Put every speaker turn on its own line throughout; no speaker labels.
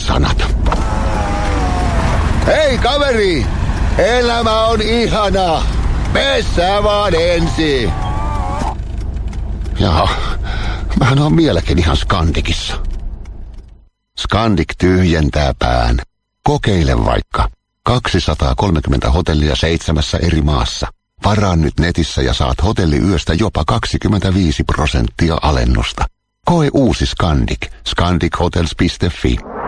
sanat. Hei kaveri! Elämä on ihana! Messä vaan ensi! Jaha, mähän on vieläkin ihan Skandikissa. Skandik tyhjentää pään. Kokeile vaikka. 230 hotellia seitsemässä eri maassa. Varaa nyt netissä ja saat hotelliyöstä jopa 25 prosenttia alennusta. Koe uusi Skandik. Skandikhotels.fi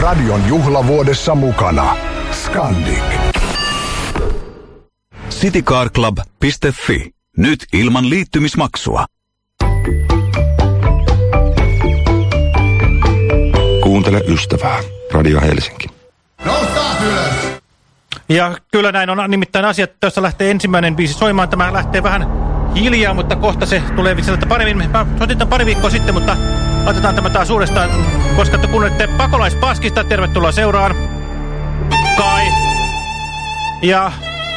Radion juhlavuodessa mukana. Skandik.
citycarclub.fi. Nyt ilman liittymismaksua.
Kuuntele ystävää. Radio Helsinki.
Ja kyllä näin on nimittäin asiat, jossa lähtee ensimmäinen biisi soimaan. Tämä lähtee vähän hiljaa, mutta kohta se tulee sieltä paremmin. Mä soitin tämän pari viikkoa sitten, mutta laitetaan tämä taas uudestaan, koska te kuunnelette Pakolaispaskista. Tervetuloa seuraan. Kai. Ja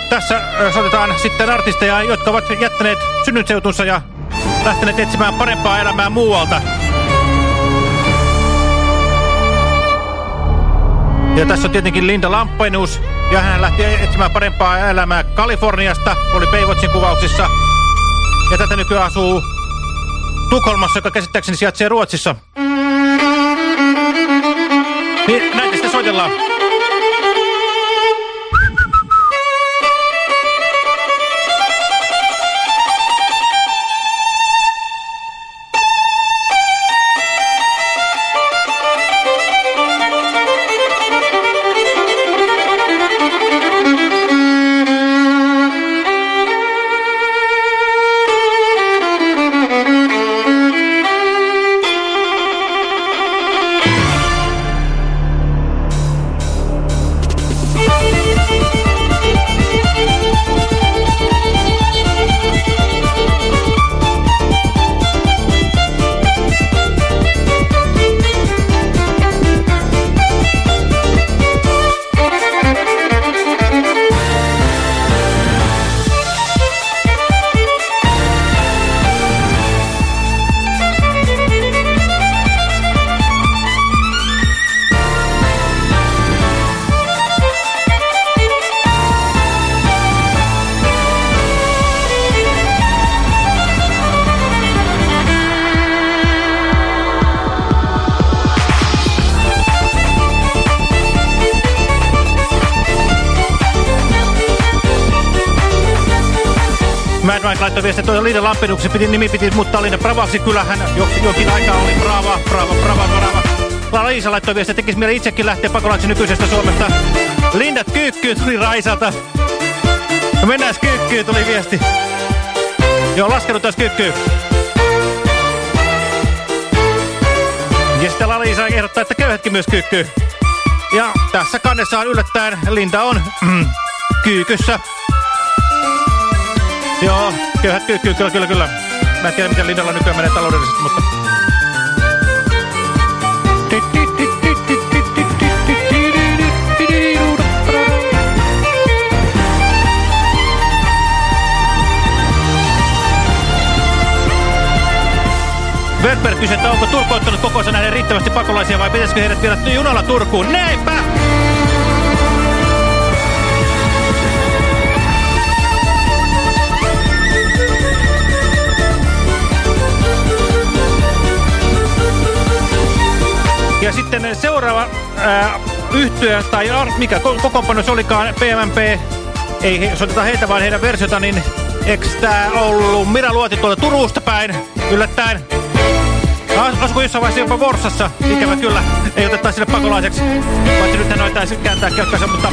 tässä soitetaan sitten artisteja, jotka ovat jättäneet synnytseutunsa ja lähteneet etsimään parempaa elämää muualta. Ja tässä on tietenkin Linda Lamppenus, ja hän lähti etsimään parempaa elämää Kaliforniasta, oli Baywatchin kuvauksissa. Ja tätä nykyään asuu Tukholmassa, joka käsittääkseni sijaitsee Ruotsissa. Niin, näitä sitten soitellaan. Lampeduksen piti, nimi piti muuttaa Liina Bravaksi. Kyllähän jo, jokin aikaa oli Brava, Brava, Brava, Brava. Liisa laittoi viestiä, tekisi mieli itsekin lähteä pakolaiksi nykyisestä Suomesta. Lindat kyykkyy tuli Raisalta. Mennään kyykkyyn, tuli viesti. Joo, laskenut taas kyykkyyn. Ja sitten Laliisa ehdottaa, että köyhätkin myös kyykkyy. Ja tässä kannessa on yllättäen Linda on mm, kyykyssä. Joo, köyhät kyykkyy, kyllä, kyllä, kyllä. Mä en tiedä, miten Lindalla nykyään menee taloudellisesti, mutta... Wertberg kysyi, että onko Turku ottanut kokoonsa nähden riittävästi pakolaisia vai pitäisikö heidät viedä junalla Turkuun? Näinpä! Ja sitten seuraava ää, yhtyö, tai ar, mikä ko kokoonpano se olikaan, PMMP, ei soiteta heitä, vaan heidän versiota, niin eikö tämä ollut Mira Luoti tuolta Turusta päin, yllättäen? As, asuko jossain vaiheessa jopa Vorsassa, ikävä kyllä, ei oteta sinne pakolaiseksi, paitsi nyt hän noitaisi kääntää kelkkansa, mutta...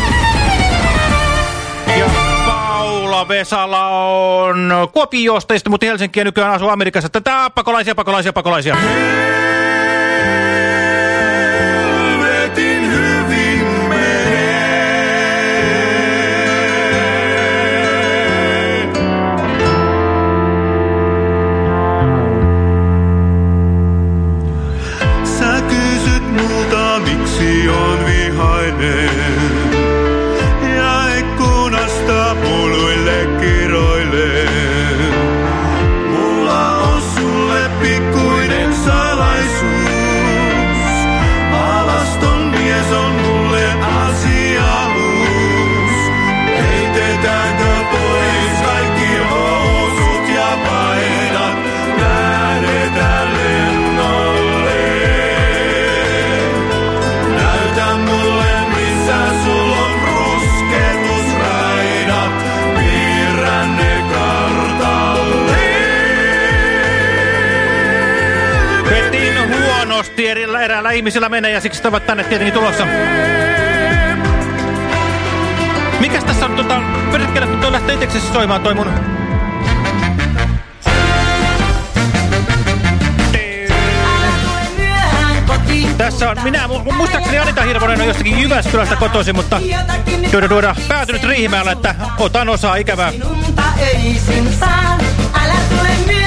Ja Paula Vesala on Kuopiosta, mutta Helsinkiä nykyään asuu Amerikassa. Tätä pakolaisia, pakolaisia, pakolaisia. Eräällä ihmisillä menee ja siksi ovat tänne tietenkin tulossa. Mikäs tässä on tota, perkele, kun toi lähtee itseksesi soimaan toi mun... Tässä on, minä mu muistaakseni Anita Hirvonen on jostakin Jyväskylästä kotoisin, mutta tuoda, tuoda, päätynyt Riihimäellä, että otan osaa ikävää.
Minunta öisin saan, älä tule myöhään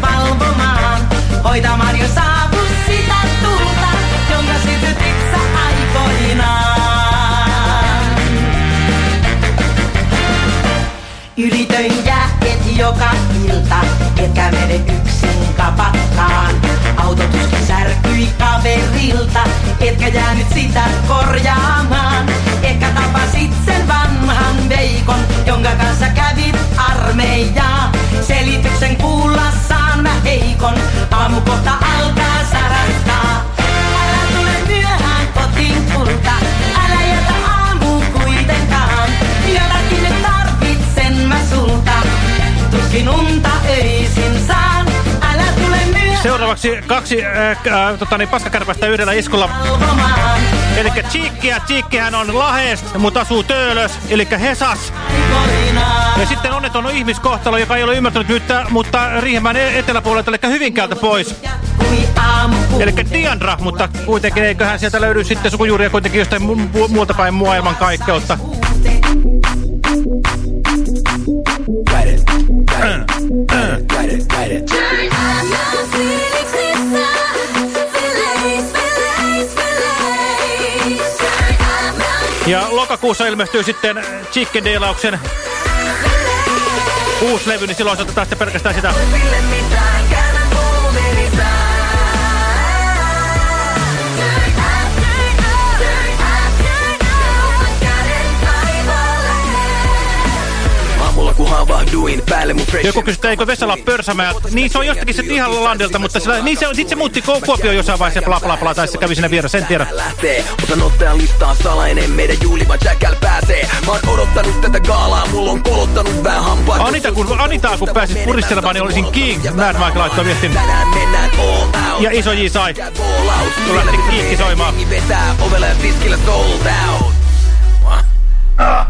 valvomaan. Hoitamaan jo saavu sitä tulta, jonka sytytit sä aikoinaan. Ylitöin jää et joka ilta, etkä mene yksin kapakkaan. Autotuskin särkyi kaverilta, etkä jäänyt sitä korjaamaan. Ehkä tapasit sen vanhan veikon, jonka kanssa kävit armeijaa. Selityksen kuulla heikon, aamu kohta alkaa
Seuraavaksi kaksi äh, äh, tota, niin, paskakärpästä yhdellä iskulla. Eli Chiikkiä. Chiikkihän on Laheest, mutta asuu Töölös, eli Hesas. Ja sitten onneton ihmiskohtalo, joka ei ole ymmärtänyt nyt, mutta Riihimäen e- eteläpuolelta, eli Hyvinkäältä pois. Eli Diandra, mutta kuitenkin eiköhän sieltä löydy sitten sukujuuria kuitenkin jostain mu mu muulta päin maailman kaikkeutta. Lokakuussa ilmestyy sitten Chicken Deilauksen uusi levy, niin silloin se otetaan sitten pelkästään sitä. Joku kysyy, eikö Vesala Pörsämäeltä. Niin se on jostakin se ihan landilta, mutta sillä, niin se, sit se muutti Ku- Kuopioon jossain vaiheessa bla bla bla, tai se kävi siinä vieressä, en tiedä.
lähtee Otan ottajan listaan salainen, meidän juhlivan Jackal pääsee Mä oon odottanut tätä gaalaa, mulla on kolottanut vähän hampaat
Anita, kun, Anitaa kun pääsis puristelemaan, niin olisin king. Mad Mike laittoi viestin.
Tänään mennään all out
Ja iso J sai. Kun lähti kiikki soimaan.
Jengi vetää ovella ja tiskillä sold out
Mä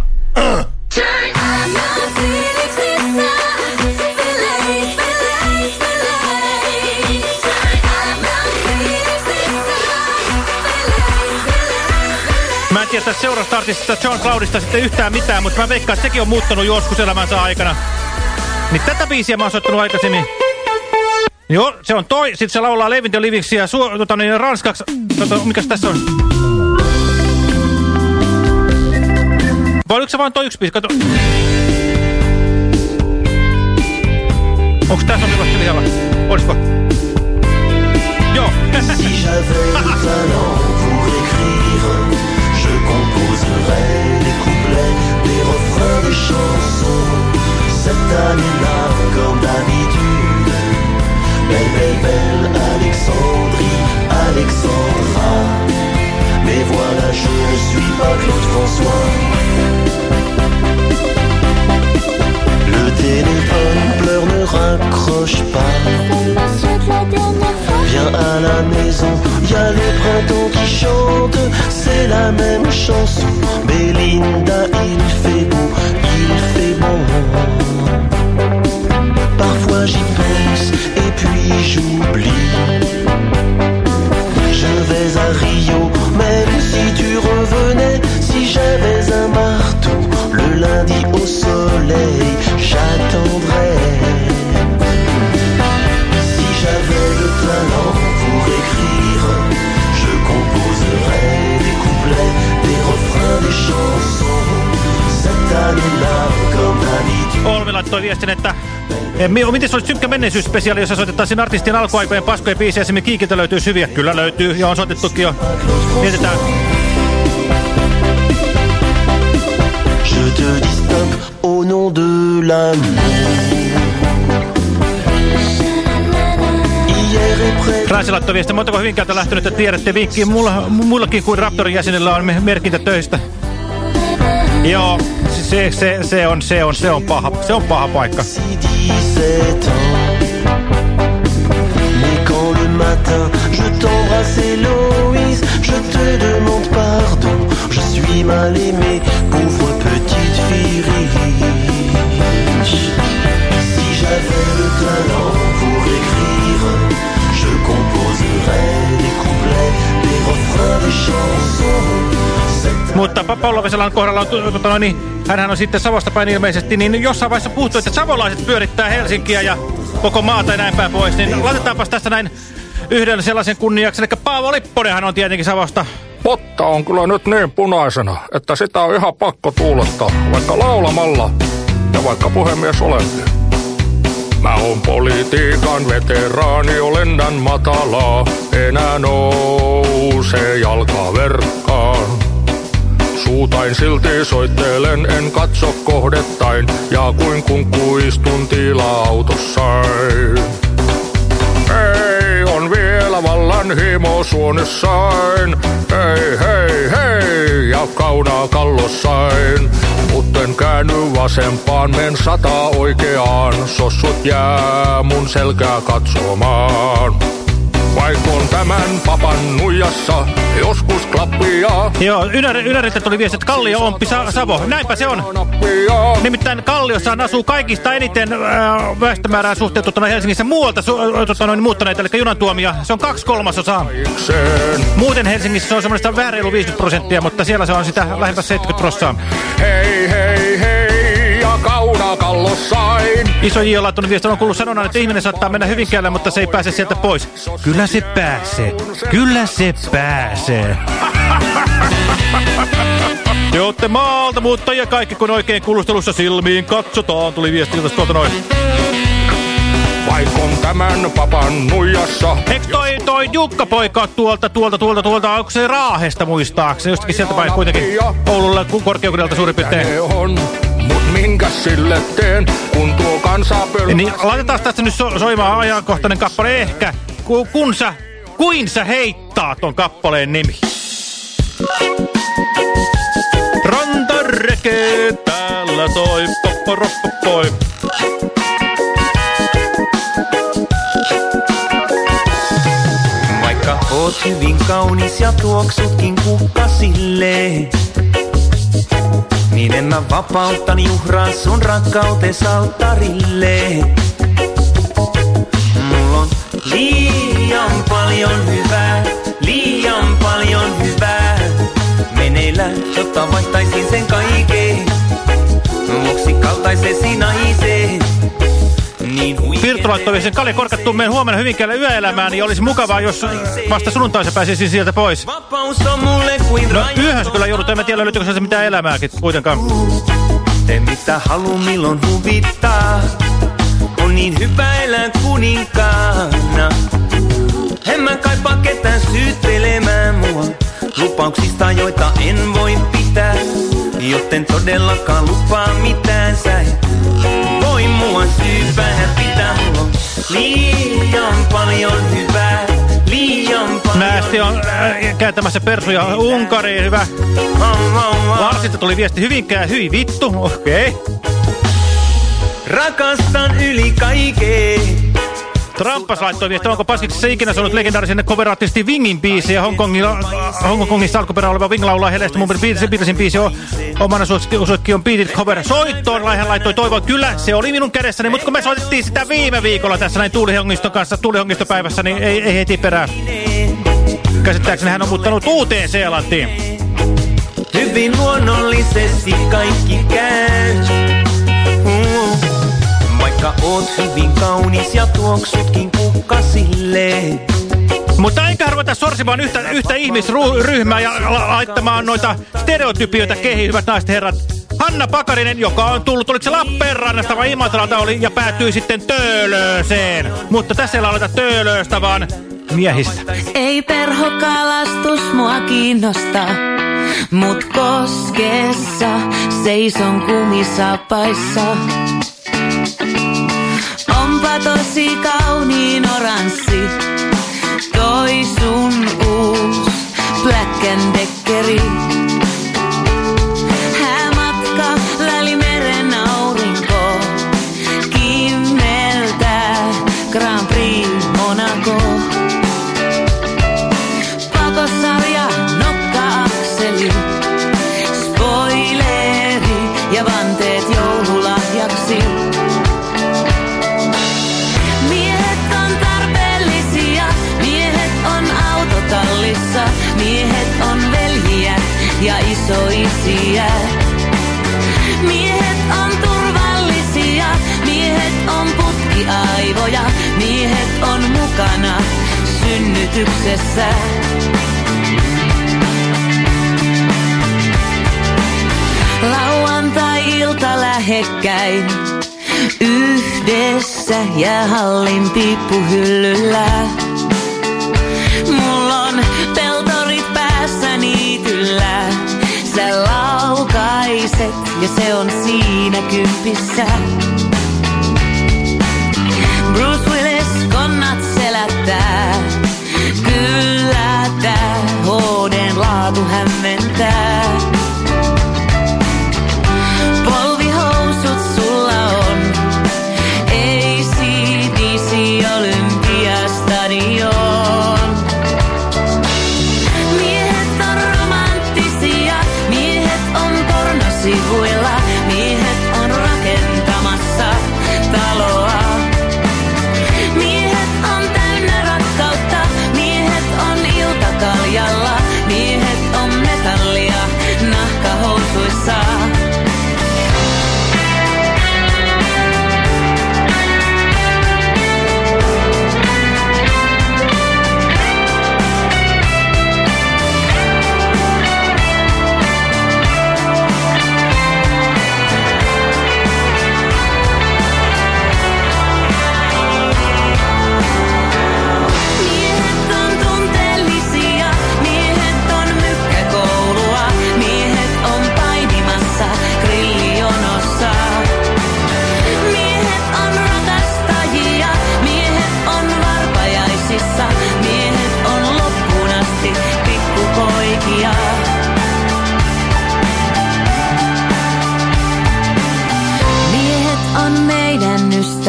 tiedä tästä seuraavasta artistista John Cloudista sitten yhtään mitään, mutta mä veikkaan, että sekin on muuttanut joskus elämänsä aikana. Niin tätä biisiä mä oon soittanut aikaisemmin. Joo, se on toi. Sitten se laulaa Levin the Livingsia ja su tota, niin, ranskaksi. Tota, mikäs tässä on? Vai oliko se vaan toi yksi biisi? Kato. Onks tää sopivasti lihalla? Olisiko? Joo.
je composerais des couplets, des refrains, des chansons. Cette année-là, comme d'habitude, belle, belle, belle Alexandrie, Alexandra. Mais voilà, je ne suis pas Claude François. Téléphone pleure, ne raccroche pas. Viens à la maison, y a le printemps qui chante, c'est la même chanson. Belinda, il fait beau, il fait bon. Parfois j'y pense et puis j'oublie. Je vais à Rio, même si tu revenais, si j'avais un marteau, lundi au soleil, j'attendrais. Si j'avais le talent pour écrire, je composerais des couplets, des refrains, des chansons. Cette année-là, comme d'habitude.
Olmi laittoi viestin, että eh, mi- miten se olisi synkkä menneisyysspesiaali, jossa soitettaisiin artistien alkuaikojen paskoja biisejä, esimerkiksi Kiikiltä löytyy hyviä. Kyllä löytyy, ja on soitettukin jo. Mietitään.
Te dis stop au nom de l'amour. Hier est près
Raisi laittoi viestin, montako Hyvinkäältä lähtenyt, että tiedätte vinkkiä. Mulla, mullakin kuin Raptorin jäsenillä on me- merkintä töistä. Joo, se, se, se, on, se, on, se, on paha, se on paha paikka.
si 17 ans. Mais matin, je t'embrasse Héloïse, je te demande pardon, je suis mal aimé, pauvre riche. Si j'avais.
Mutta kohdalla on, tu- tota, noin, niin, hänhän on sitten Savosta päin ilmeisesti, niin jossain vaiheessa puhuttu, että savolaiset pyörittää Helsinkiä ja koko maata ja näin päin pois, niin laitetaanpas tässä näin yhden sellaisen kunniaksi, eli Paavo Lipponenhan on tietenkin Savosta.
Potta on kyllä nyt niin punaisena, että sitä on ihan pakko tuulettaa, vaikka laulamalla ja vaikka puhemies olenkin. Mä oon politiikan veteraani, jo lennän matalaa, enää nouse jalkaverkkaan. Suutain silti soittelen, en katso kohdettain, ja kuin kun kuistun vielä vallan himo suonessain. Hei, hei, hei, ja kaunaa kallossain. Mutten käänny vasempaan, men sataa oikeaan. Sossut jää mun selkää katsomaan. Vaikon tämän papan nuijassa, joskus klappia.
Joo, Ynäriltä tuli viesti, että Kallio on Sa Savo. Näinpä se on. Nimittäin Kalliossa asuu kaikista eniten äh, väestömäärään suhteutettuna Helsingissä muualta su äh, tota, noin, muuttaneita, eli junantuomia. Se on kaksi kolmasosaa. Muuten Helsingissä se on semmoista vähän reilu 50 prosenttia, mutta siellä se on sitä lähempää 70 prosenttia.
Hei, hei, hei, ja kauna kallossain.
Iso J on laittanut viestin, on kuullut sanonnan, että ihminen saattaa mennä Hyvinkäälle, mutta se ei pääse sieltä pois. Kyllä se pääsee. Kyllä se pääsee. Te ootte maalta, mutta ja kaikki kun oikein kuulustelussa silmiin katsotaan, tuli viesti tuolta noin.
Vaikon tämän papan nuijassa.
Eikö toi, toi Jukka-poika tuolta, tuolta, tuolta, tuolta, onko se Raahesta muistaakseni? Jostakin sieltä päin kuitenkin Oululla korkeudelta suurin piirtein.
On, minkä sille teen, kun tuo kansa pöl...
Niin laitetaan tästä nyt so soimaan ajankohtainen kappale ehkä, ku, kun sä, kuin sä heittaat ton kappaleen nimi. Rantareke täällä toi, popporoppoppoi.
Vaikka oot hyvin kaunis ja tuoksutkin kukkasille. Niin en mä vapauttan juhraa sun rakkautes alttarille. Mulla on liian paljon hyvää, liian paljon hyvää. Meneillään, jotta vaihtaisin sen kaiken. Vuoksi kaltaisesi naiseen. Niin
Pirttu laittoi sen Kalle Korkattummeen huomenna Hyvinkäällä yöelämään, niin olisi mukavaa, jos vasta sunnuntaisen pääsisi sieltä pois. No yöhön kyllä joudut, en tiedä löytyykö se mitään elämääkin kuitenkaan.
Tee mitä halu milloin huvittaa. On niin hyvä elää kuninkaana. En mä kaipaa ketään syyttelemään mua. Lupauksista, joita en voi pitää. Joten todellakaan lupaa mitään sä et mua syypää pitää. Mulla on liian paljon hyvää. Liian paljon
Näästi on äh, kääntämässä persuja Unkariin, hyvä. Larsilta tuli viesti Hyvinkää, hyi vittu, okei. Okay.
Rakastan yli kaiken.
Trumpas laittoi viesti, onko Paskiksessa ikinä ollut legendaarisen coverartisti Wingin biisi ja Hongkongissa alkuperä oleva Wing laulaa Helestä. Mun Beatlesin biisi on omana suosikki on Beat It cover. Soittoon hän laittoi toivon. Kyllä, se oli minun kädessäni, mutta kun me soitettiin sitä viime viikolla tässä näin Tuulihongiston kanssa, Tuulihongistopäivässä, niin ei, ei heti perään. Käsittääkseni hän on muuttanut uuteen Seelantiin.
Hyvin luonnollisesti kaikki käy. Vaikka oot hyvin kaunis ja tuoksutkin kukkasille.
Mutta eikä ruveta sorsimaan yhtä, yhtä ihmisryhmää ja la laittamaan noita stereotypioita kehiin, hyvät naiset herrat. Hanna Pakarinen, joka on tullut, oliko se Lappeenrannasta vai Imatralta oli, ja päätyi sitten Töölöseen. Mutta tässä ei lauleta Töölöstä, vaan miehistä.
Ei perhokalastus mua kiinnosta, mut koskessa seison kumisapaissa. Tosi kauniin oranssi, toi sun uus Black Deckeri. Menestyksessä. Lauantai-ilta lähekkäin. Yhdessä jäähallin piippuhyllyllä. Mulla on peltorit päässä niityllä. Sä laukaiset ja se on siinä kympissä. duhem mental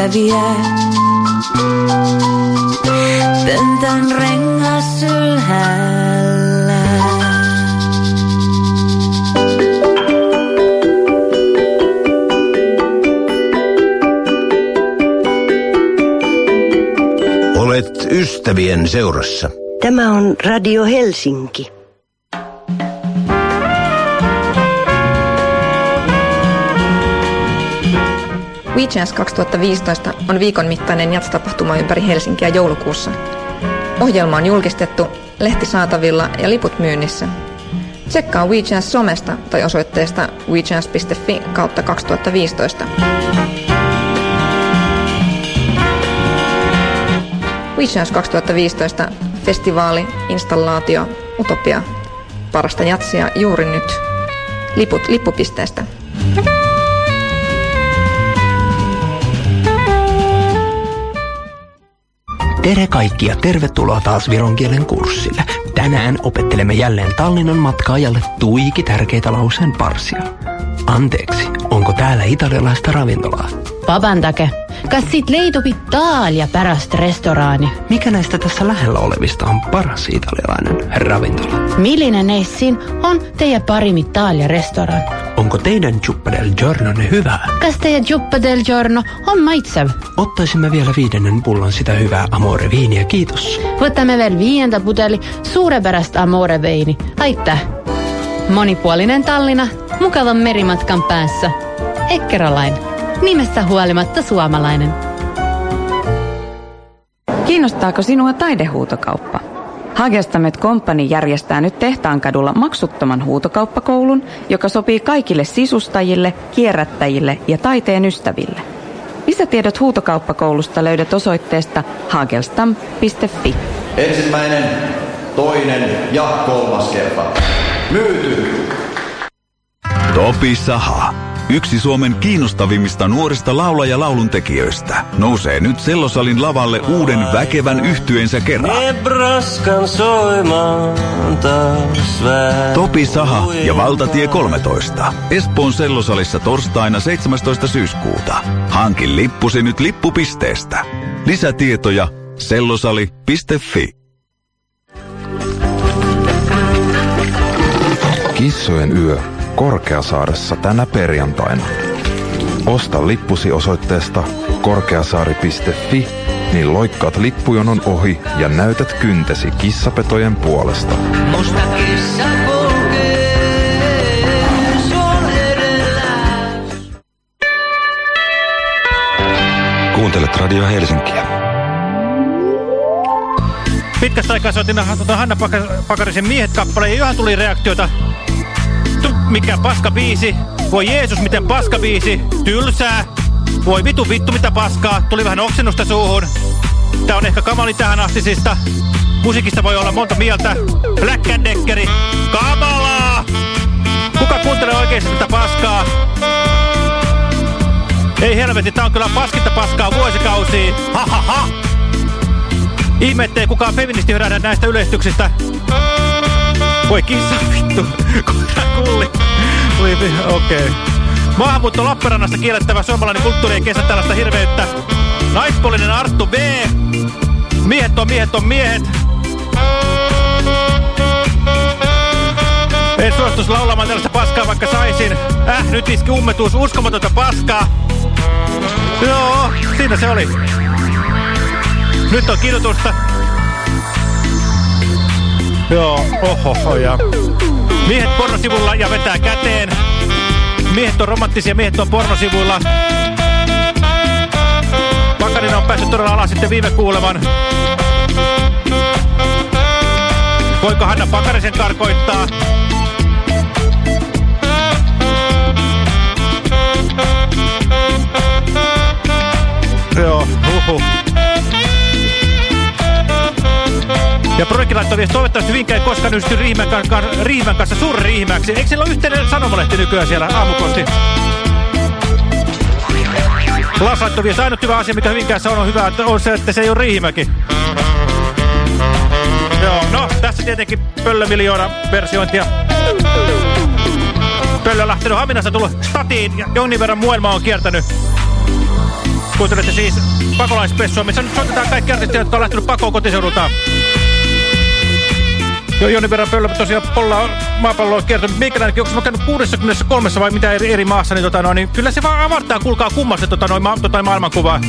ystäviä. Pöntön rengas ylhäällä.
Olet ystävien seurassa.
Tämä on Radio Helsinki.
WeChance 2015 on viikon mittainen jatstapahtuma ympäri Helsinkiä joulukuussa. Ohjelma on julkistettu, lehti saatavilla ja liput myynnissä. Tsekkaa WeChance somesta tai osoitteesta wechance.fi kautta 2015. WeChance 2015 festivaali, installaatio, utopia. Parasta jatsia juuri nyt. Liput lippupisteestä.
Tere kaikki ja tervetuloa taas viron kielen kurssille. Tänään opettelemme jälleen Tallinnan matkaajalle tuiki tärkeitä lauseen parsia. Anteeksi, onko täällä italialaista ravintolaa?
Vabandake, kas siit leidub Itaalia pärast restoraani?
Mikä näistä tässä lähellä olevista on paras italialainen ravintola?
Millinen neist siin on teidän parim Italia restoran?
Onko teidän Chuppa del Giornonne hyvää?
Kas teidän Juppa del Giorno on maitsev?
Ottaisimme vielä viidennen pullon sitä hyvää amore viiniä, kiitos.
Võtame veel viienda pudeli suurepärast amore veini. Aitäh! Monipuolinen Tallinna, mukavan merimatkan päässä. Ekkerolain, nimestä huolimatta suomalainen.
Kiinnostaako sinua taidehuutokauppa? Hagestamet Company järjestää nyt Tehtaankadulla maksuttoman huutokauppakoulun, joka sopii kaikille sisustajille, kierrättäjille ja taiteen ystäville. Lisätiedot huutokauppakoulusta löydät osoitteesta hagelstam.fi.
Ensimmäinen, toinen ja kolmas kerta. Myyty!
Topi Saha. Yksi Suomen kiinnostavimmista nuorista laula- ja lauluntekijöistä nousee nyt Sellosalin lavalle uuden väkevän yhtyeensä kerran. Topi Saha ja Valtatie 13. Espoon Sellosalissa torstaina 17. syyskuuta. Hankin lippusi nyt lippupisteestä. Lisätietoja sellosali.fi.
Kissojen yö Korkeasaaressa tänä perjantaina. Osta lippusi osoitteesta korkeasaari.fi, niin loikkaat lippujonon ohi ja näytät kyntesi kissapetojen puolesta.
Musta kissa.
Kuuntelet Radio Helsinkiä.
Pitkästä aikaa soitin tota Hanna Paka- Pakarisen miehet kappaleen ja johan tuli reaktioita. Mikä paska biisi. Voi Jeesus, miten paska biisi. Tylsää. Voi vitu vittu, mitä paskaa. Tuli vähän oksennusta suuhun. Tää on ehkä kamali tähän astisista. Musiikista voi olla monta mieltä. Black Deckeri. Kamalaa! Kuka kuuntelee oikeesti tätä paskaa? Ei helvetti, tää on kyllä paskinta paskaa vuosikausia. Ha ha ha! Ihme, ettei kukaan feministi näistä yleistyksistä. Voi kissa vittu. Koira kulli. Okei. Okay. Maahanmuutto Lappeenrannasta kiellettävä suomalainen kulttuuri ja kesä tällaista hirveyttä. Naispuolinen Arttu B. Miehet on miehet on miehet. En suostus laulamaan tällaista paskaa, vaikka saisin. Äh, nyt iski ummetuus, uskomatonta paskaa. Joo, siinä se oli. Nyt on kirjoitusta. Joo, oho, ja. Miehet pornosivulla ja vetää käteen. Miehet on romanttisia, miehet on pornosivuilla. Pakarina on päässyt todella alas sitten viime kuulevan. Voiko Hanna Pakarisen karkoittaa? Joo, uhu. Ja projekti laittoi viesti, toivottavasti vinkään ei koskaan ysty Riihmän, kan, kan, Riihmän kanssa suurriihmäksi. Eikö siellä ole yhteinen sanomalehti nykyään siellä aamukosti? Las laittoi viesti, ainut hyvä asia, mikä Hyvinkäässä on, on hyvä, että on se, että se ei ole Riihimäki. Joo, no, tässä tietenkin pöllömiljoona versiointia. Pöllö on lähtenyt Haminassa tullut statiin ja jonkin verran muelma on kiertänyt. Kuuntelette siis pakolaispessua, missä nyt soitetaan kaikki artistit, jotka on lähtenyt pakoon kotiseudultaan. Jo, Joni verran pöllö tosiaan polla maapalloa on kiertänyt. Meikäläinenkin, onko mä käynyt 63 vai mitä eri, eri maassa, niin, tota, no, niin kyllä se vaan avartaa, kuulkaa kummasti tota, noin, ma, tota, maailmankuvaa.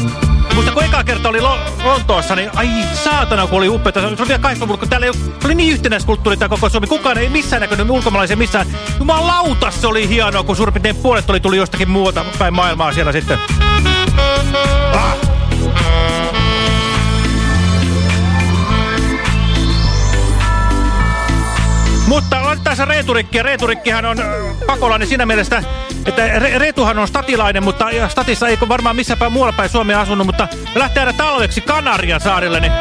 Muista kun eka kerta oli Lo Lontoossa, niin ai saatana kun oli upeata. Se oli vielä 80 kun täällä ei, se oli niin yhtenäiskulttuuri tämä koko Suomi. Kukaan ei missään näkynyt ulkomaalaisia missään. Jumalauta, se oli hienoa, kun suurin piirtein puolet oli tuli jostakin muuta päin maailmaa siellä sitten. Ah. Mutta laitetaan se Reeturikki, ja Reeturikkihan on äh, pakolainen siinä mielessä, että Re Reetuhan on statilainen, mutta statissa ei varmaan missään päin muualla päin Suomea asunut, mutta lähtee aina talveksi Kanarian saarille, niin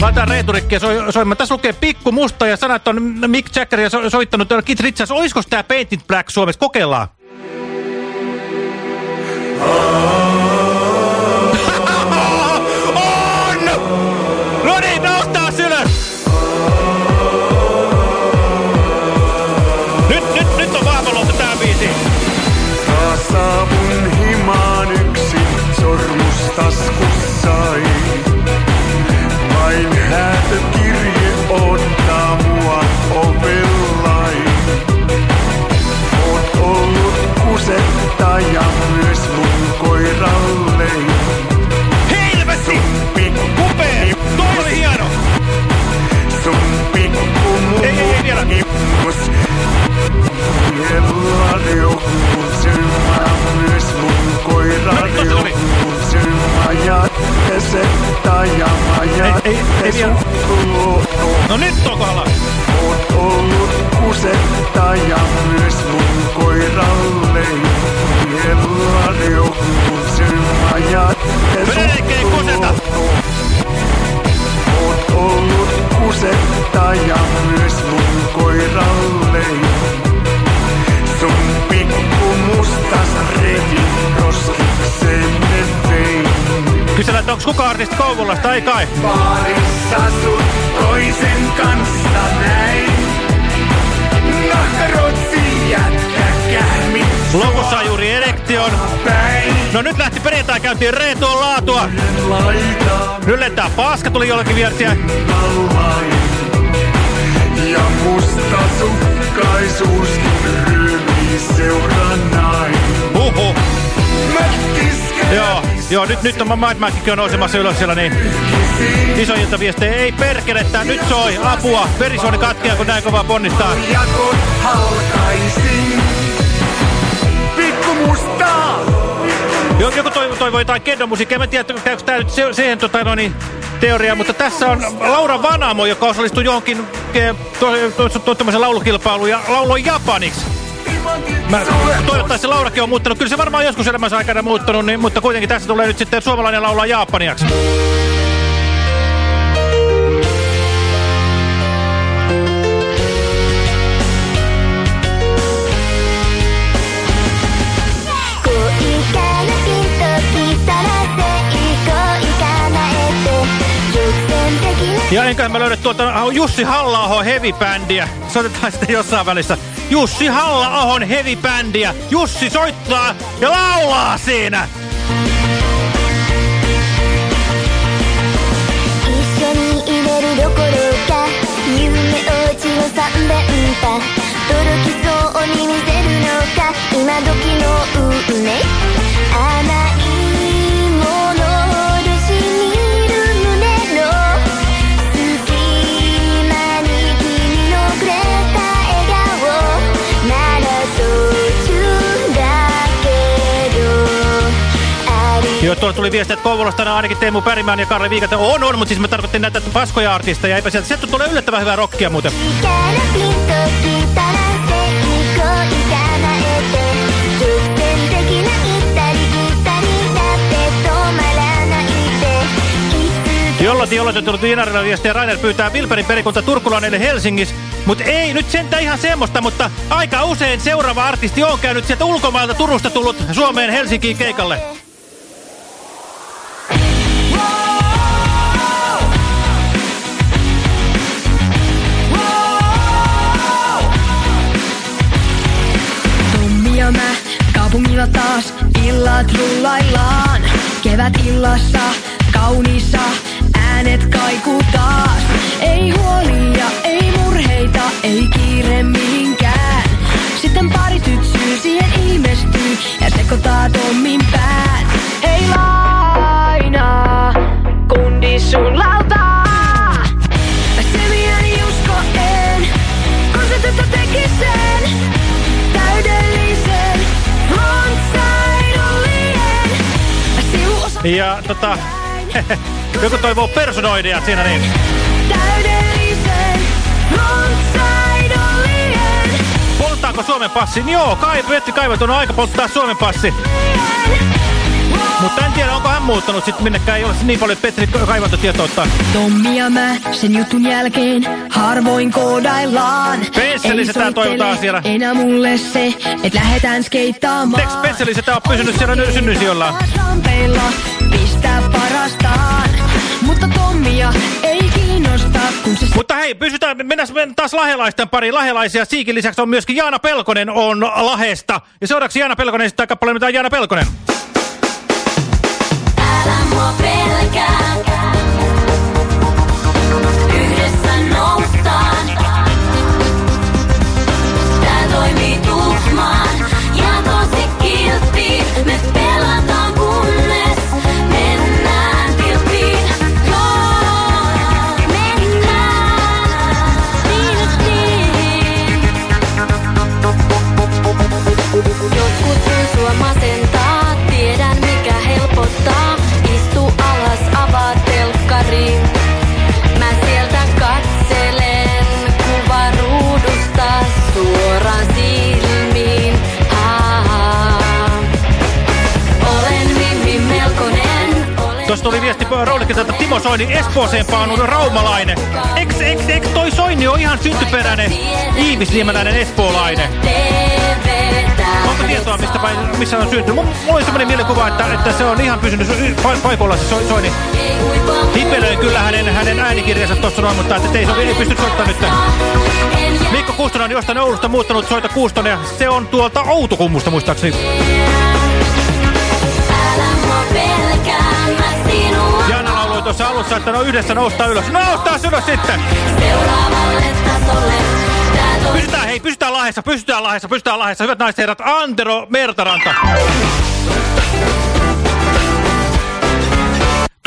laitetaan Reeturikki so soimaan. Tässä lukee Pikku Musta ja sanat on Mick Jagger ja so soittanut Kit Richards. Olisiko tämä Painted Black Suomessa? Kokeillaan. on!
Pesettä ja
ei, ei vielä. No nyt on kohdalla.
Oot ollut kusettaja myös mun koiralle. Kellani joku sylmä ja
Melkein kuseta.
Oot ollut kusettaja myös mun koiralle. Sun pikku mustas reki roskikseen ne vein.
Kysellään, että onko kuka artisti Kouvolasta? Ei kai.
Baarissa sut toisen kanssa näin. Nahkarotsi jätkä kähmi.
Lopussa on juuri Erektion. No nyt lähti perjantai, käytiin Reetuon laatua. Nyt lentää paska, tuli jollakin viestiä.
Ja musta sukkaisuus ryömii. Mä kisken
Joo, joo, nyt, nyt on Mad Mackin on nousemassa ylös siellä, niin iso iltaviestejä. Ei perkelettä, nyt soi, apua. Verisuoni katkia, kun näin kovaa ponnistaa.
halkaisin. Pikku mustaa,
Jo- Joku toivoi, toivoi jotain kendomusiikkia. Mä en tiedä, käykö tämä nyt se, siihen tota, no niin, teoriaan, mutta tässä on Laura Vanamo, joka osallistui johonkin to, laulukilpailuun ja lauloi japaniksi. Mä toivottavasti Laurakin on muuttanut. Kyllä se varmaan joskus elämänsä aikana muuttunut, niin, mutta kuitenkin tässä tulee nyt sitten suomalainen laulaa japaniaksi. Ja enköhän mä löydä tuolta Jussi halla heavy-bändiä. Soitetaan sitten jossain välissä. Jussi halla heavy-bändiä. Jussi soittaa ja laulaa siinä.
一緒
tuolla tuli viesti, että Kouvolasta on ainakin Teemu Pärimään ja Karli Viikaten. On, on, mutta siis mä tarkoitin näitä paskoja artisteja. Eipä sieltä. Sieltä tulee yllättävän hyvää rockia muuten. Jollatin on tullut Inarilla viestiä Rainer pyytää Vilperin perikunta turkulainen Helsingissä. Mutta ei nyt sentään ihan semmoista, mutta aika usein seuraava artisti on käynyt sieltä ulkomailta Turusta tullut Suomeen Helsinkiin keikalle.
Illat rullaillaan. Kevät illassa kauniissa äänet kaikuu taas. Ei huolia, ei murheita, ei kiire mihinkään. Sitten pari tytsyy siihen ilmestyy ja sekoittaa Tommin pään. Ei lainaa,
Ja tota, joku toivoo personoidia siinä niin.
täydellisen.
Polttaako Suomen passin? Joo, kai, Vetti on aika polttaa Suomen passi. Mutta en tiedä, onko hän muuttanut sitten minnekään. Ei ole niin paljon Petri.
Tommi ja mä sen jutun jälkeen harvoin koodaillaan.
Pensselisetään
Ei
toivotaan siellä.
enää mulle se, et lähetään skeittaamaan.
Teks Pensselisetä on pysynyt siellä synnyisijoillaan.
Rampeilla pistää parastaan. Mutta Tommia ei kiinnosta, kun se
Mutta hei, pysytään, mennään taas lahelaisten pariin. Lahelaisia Siikin lisäksi on myöskin Jaana Pelkonen on Lahesta. Ja seuraavaksi Jaana Pelkonen esittää kappaleen, mitä on Jaana Pelkonen.
Älä mua pelkää. Yhdessä
Roulikilta, että Timo Soini Espooseen paanut raumalainen. Eks, eks, eks toi Soini on ihan syntyperäinen Iivisniemeläinen espoolainen. Onko tietoa, mistä päin, missä on syntynyt? Mulla oli semmoinen mielikuva, että, että se on ihan pysynyt paikoilla se so Soini. Hipelöin kyllä hänen, hänen äänikirjansa tuossa noin, mutta että ei, se, ei pysty soittamaan nyt. Mikko Kustonen on jostain Oulusta muuttanut soita Kustonen ja se on tuolta Outokummusta muistaakseni. Tuossa alussa, että no yhdessä noustaa ylös. No noustaa ylös sitten! Pysytään, hei, pysytään lahessa, pysytään lahessa, pysytään lahessa. Hyvät naiset herrat, Antero Mertaranta.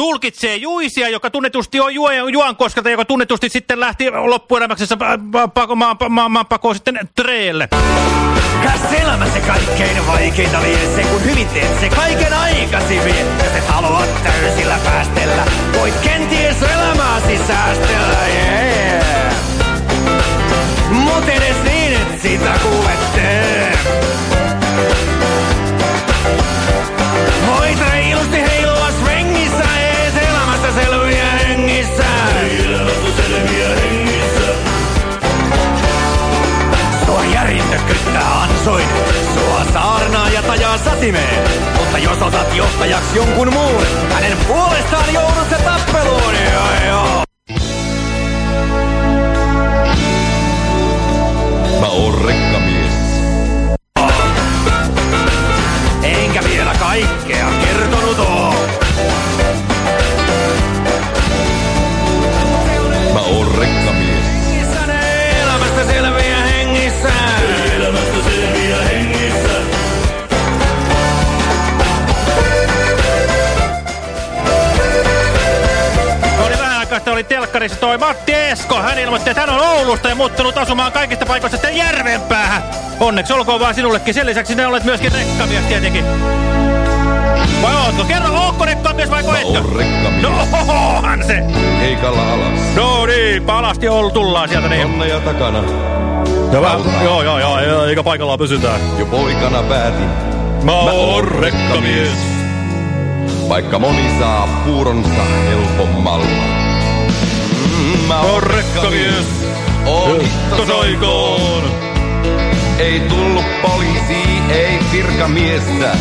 Tulkitsee Juisia, joka tunnetusti on Juan, Juankoskelta, joka tunnetusti sitten lähti loppuelämäksessä maan pakoon sitten Treelle.
Kas elämässä kaikkein vaikeinta vie se, kun hyvin teet se kaiken aikasi vie. Jos et halua täysillä päästellä, voit kenties elämääsi säästellä, yeah. Mut edes niin, et sitä kuulette. Kyttää ansoin, sua saarnaa ja tajaa satimeen. Mutta jos otat johtajaksi jonkun muun, hänen puolestaan joudut se tappeluun, joo joo.
Mä oon rekkamies.
Enkä vielä kaikkea
oli telkkarissa toi Matti Esko. Hän ilmoitti, että hän on Oulusta ja muuttunut asumaan kaikista paikoista sitten Järvenpäähän. Onneksi olkoon vaan sinullekin. Sen lisäksi ne olet myöskin rekkamies tietenkin. Vai ootko? Kerro, ootko rekkamies vai etkö?
oon rekkamies.
No ohohan se.
Keikalla alas.
No niin, palasti Oulu tullaan sieltä niin.
Onnea takana.
Ja vähän, joo, joo, joo, joo, eikä paikallaan pysytään.
Jo poikana päätin.
Mä oon rekkamies.
Vaikka moni saa puuronsa helpommalla. Mä
oon rekkamies.
Oon
soikoon.
Ei tullut poliisi, ei virkamiestä.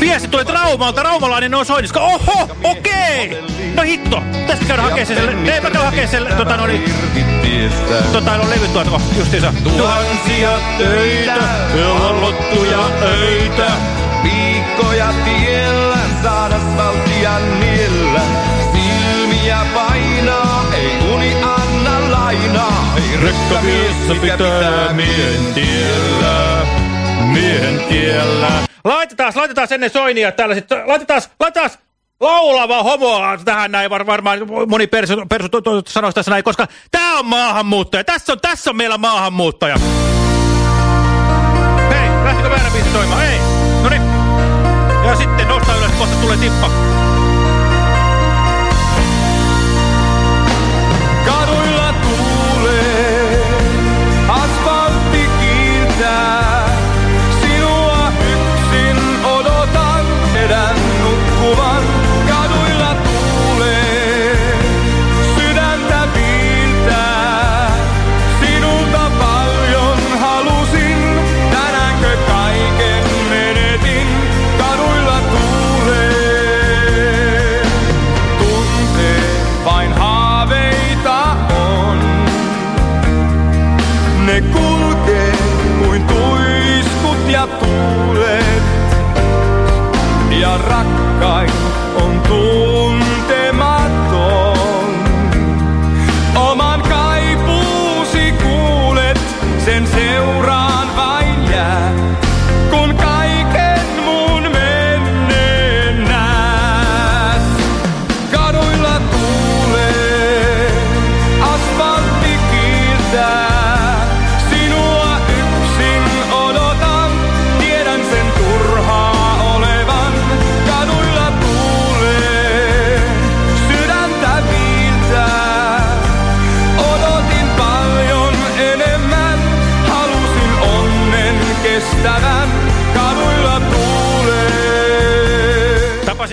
Viesti tuli Raumalta, raumalainen on soiniska. Oho, okei. No hitto, tästä käydä hakee sen, ei mä käy hakee sen, tota no niin, tota no levyt tuolta, justiinsa.
Tuhansia töitä ja vallottuja öitä.
Viikkoja tiellä, saada valtia niellä. Silmiä painaa, lainaa. Ei
Rekkamies pitää miehen tiellä, miehen tiellä. Laitetaan, laitetaan ennen soinia tällaiset, laitetaan, laitetaan laulava homo tähän näin, var, varmaan moni persu, persu sanoisi tässä näin, koska tää on maahanmuuttaja, tässä on, tässä on meillä maahanmuuttaja. Hei, lähtikö väärä biisi soimaan? Ei, noniin. Ja sitten nosta ylös, kohta tulee tippa.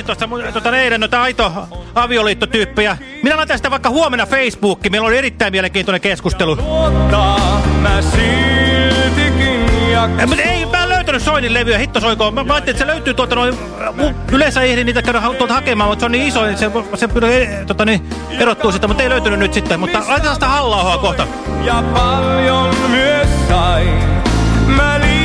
Tapasin tuosta tuota eilen noita aito avioliittotyyppejä. Minä laitan sitä vaikka huomenna Facebookiin. Meillä oli erittäin mielenkiintoinen keskustelu.
Luottaa mä siltikin jaksan.
Ei, mutta ei, mä en löytänyt Soinin levyä, hitto soikoon. Mä, mä ajattelin, että se löytyy tuolta noin, yleensä ei ehdi niitä käydä tuolta hakemaan, mutta se on niin iso, että se, se e, tota, niin, erottuu sitä, mutta ei löytynyt nyt sitten. Mutta laitetaan sitä halla kohta.
Ja paljon myös sain. Mä liikaa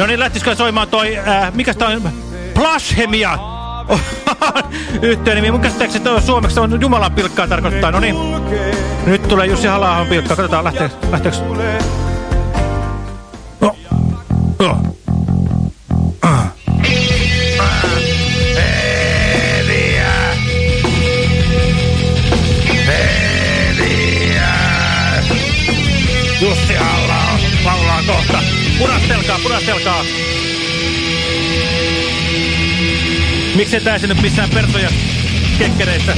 No niin, lähtisikö soimaan toi, äh, mikä tää on, Plashemia yhteen nimi. Mun käsittääkseni toi suomeksi on Jumalan pilkkaa tarkoittaa. No niin, nyt tulee Jussi halla pilkkaa. Katsotaan, lähteekö. No. No. Punastelkaa, punastelkaa. Miksei tää nyt missään persoja kekkereissä?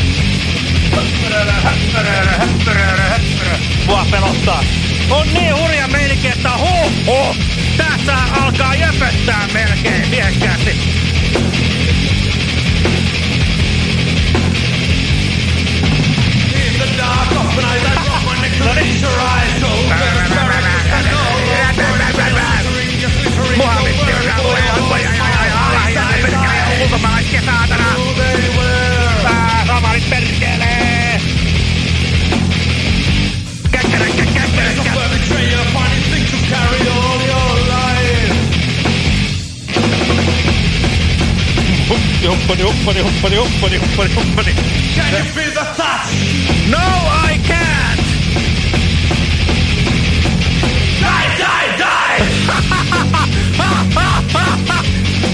Mua pelottaa. On niin hurja meininki, että huh huh. Tässä alkaa jöpöttää melkein miehekkäästi. Muhammed Sirka tulee ampuja ala ja Can you feel the touch? No, I can't. Die, die, die!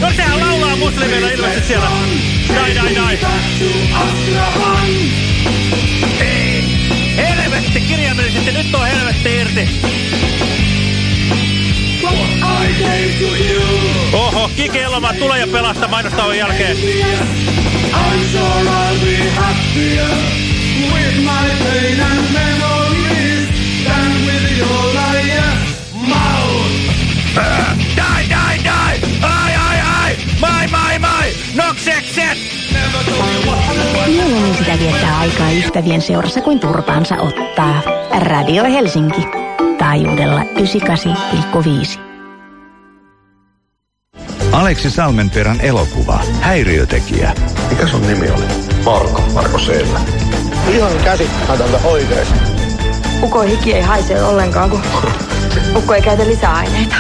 no sehän laulaa muslimeilla ilmeisesti siellä. Die, die, die. Ei, helvetti, kirjaimellisesti, nyt on helvetti irti. Oho, Kike Eloma tulee ja pelastaa mainostauon jälkeen.
Mouth.
Viettää aikaa ystävien seurassa kuin turpaansa ottaa. Radio Helsinki. Taajuudella 98,5.
Aleksi Salmenperän elokuva Häiriötekijä.
Mikä sun nimi oli? Marko. Marko Seellä. Ihan käsittämätöntä oikeesti.
Uko hiki ei haise ollenkaan, kun Ukko ei käytä lisäaineita.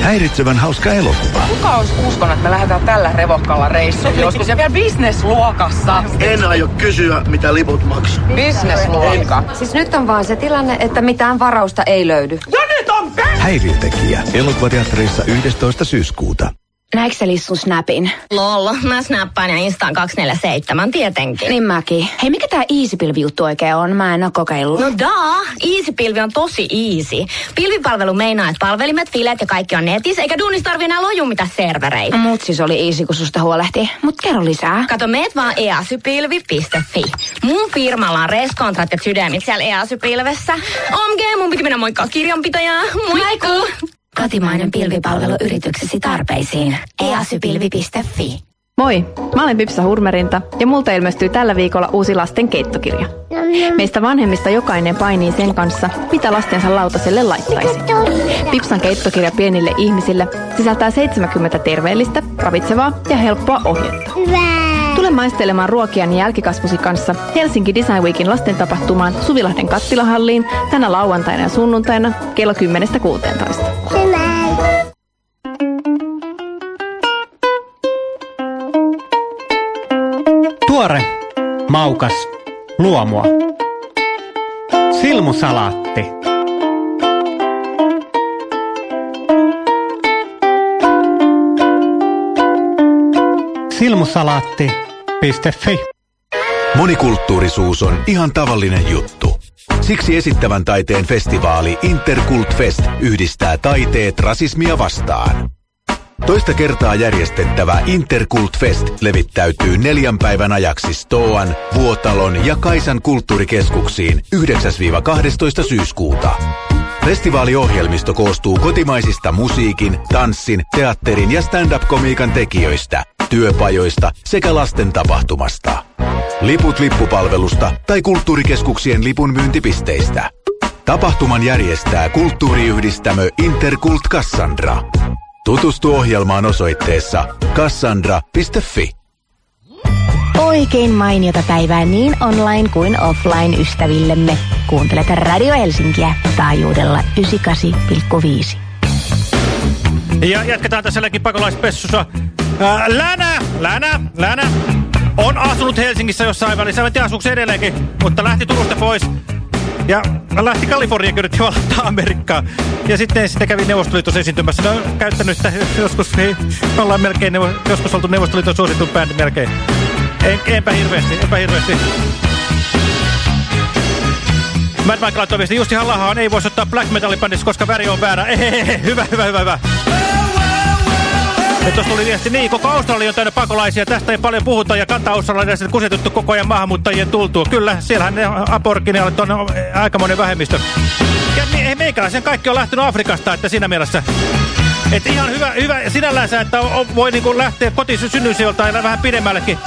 Häiritsevän hauska elokuva.
Kuka olisi uskonut, että me lähdetään tällä revokkalla reissuun joskus ja vielä bisnesluokassa?
En aio kysyä, mitä liput maksaa.
Bisnesluokka.
Siis nyt on vaan se tilanne, että mitään varausta ei löydy.
Ja nyt on
Häiriötekijä. Elokuvateatterissa 11. syyskuuta.
Näikö sä Lissun snapin?
Lol, mä snappaan ja instaan 247 tietenkin.
Niin mäkin. Hei, mikä tää Easy-pilvi-juttu oikein on? Mä en oo kokeillut.
No daa, Easy-pilvi on tosi easy. Pilvipalvelu meinaa, että palvelimet, filet ja kaikki on netissä, eikä duunissa tarvi enää loju mitään servereitä.
Mut siis oli easy, kun susta huolehtii. Mut kerro lisää.
Kato, meet vaan easypilvi.fi. Mun firmalla on reskontrat ja sydämit siellä easypilvessä. OMG, mun piti mennä moikkaa kirjanpitäjää. Moikku!
Kotimainen pilvipalvelu yrityksesi tarpeisiin. easypilvi.fi
Moi, mä olen Pipsa Hurmerinta ja multa ilmestyy tällä viikolla uusi lasten keittokirja. Meistä vanhemmista jokainen painii sen kanssa, mitä lastensa lautaselle laittaisi. Pipsan keittokirja pienille ihmisille sisältää 70 terveellistä, ravitsevaa ja helppoa ohjetta. Tule maistelemaan ruokiani jälkikasvusi kanssa Helsinki Design Weekin lasten tapahtumaan Suvilahden kattilahalliin tänä lauantaina ja sunnuntaina kello 10-16.
Tuore, maukas, luomua. Silmusalaatti. Silmusalaatti.fi
Monikulttuurisuus on ihan tavallinen juttu. Siksi esittävän taiteen festivaali Interkult Fest yhdistää taiteet rasismia vastaan. Toista kertaa järjestettävä Interkult Fest levittäytyy neljän päivän ajaksi Stoan, Vuotalon ja Kaisan kulttuurikeskuksiin 9-12 syyskuuta. Festivaaliohjelmisto koostuu kotimaisista musiikin, tanssin, teatterin ja stand-up-komiikan tekijöistä, työpajoista sekä lasten tapahtumasta. Liput lippupalvelusta tai kulttuurikeskuksien lipun myyntipisteistä. Tapahtuman järjestää kulttuuriyhdistämö Interkult Cassandra. Tutustu ohjelmaan osoitteessa cassandra.fi.
Oikein mainiota päivää niin online kuin offline ystävillemme. Kuuntelet Radio Helsinkiä taajuudella 98,5.
Ja jatketaan tässä pakolaispessussa. Ää, Länä, Länä, Länä on asunut Helsingissä jossain välissä. En tiedä, asuuko edelleenkin, mutta lähti Turusta pois. Ja lähti Kaliforniaan yritti valtaa Amerikkaa. Ja sitten, sitten kävi Neuvostoliitossa esiintymässä. Ne on käyttänyt sitä joskus, hei, me ollaan melkein, joskus oltu Neuvostoliiton suosittu bändi melkein. En, enpä hirveästi, enpä hirveästi. Mad Mike laittoi viesti, Jussi halla ei voisi ottaa black metal koska väri on väärä. Ehehehe, hyvä, hyvä, hyvä, hyvä. Ja tuossa tuli viesti, niin koko Australia on täynnä pakolaisia, tästä ei paljon puhuta ja kanta-australialaiset kusetettu koko ajan maahanmuuttajien tultua. Kyllä, siellähän ne aboriginalit on aikamoinen vähemmistö. Ja me, meikäläisen kaikki on lähtenyt Afrikasta, että siinä mielessä. Että ihan hyvä, hyvä sinällänsä, että on, voi niinku lähteä kotisynnyisijoilta ja vähän pidemmällekin.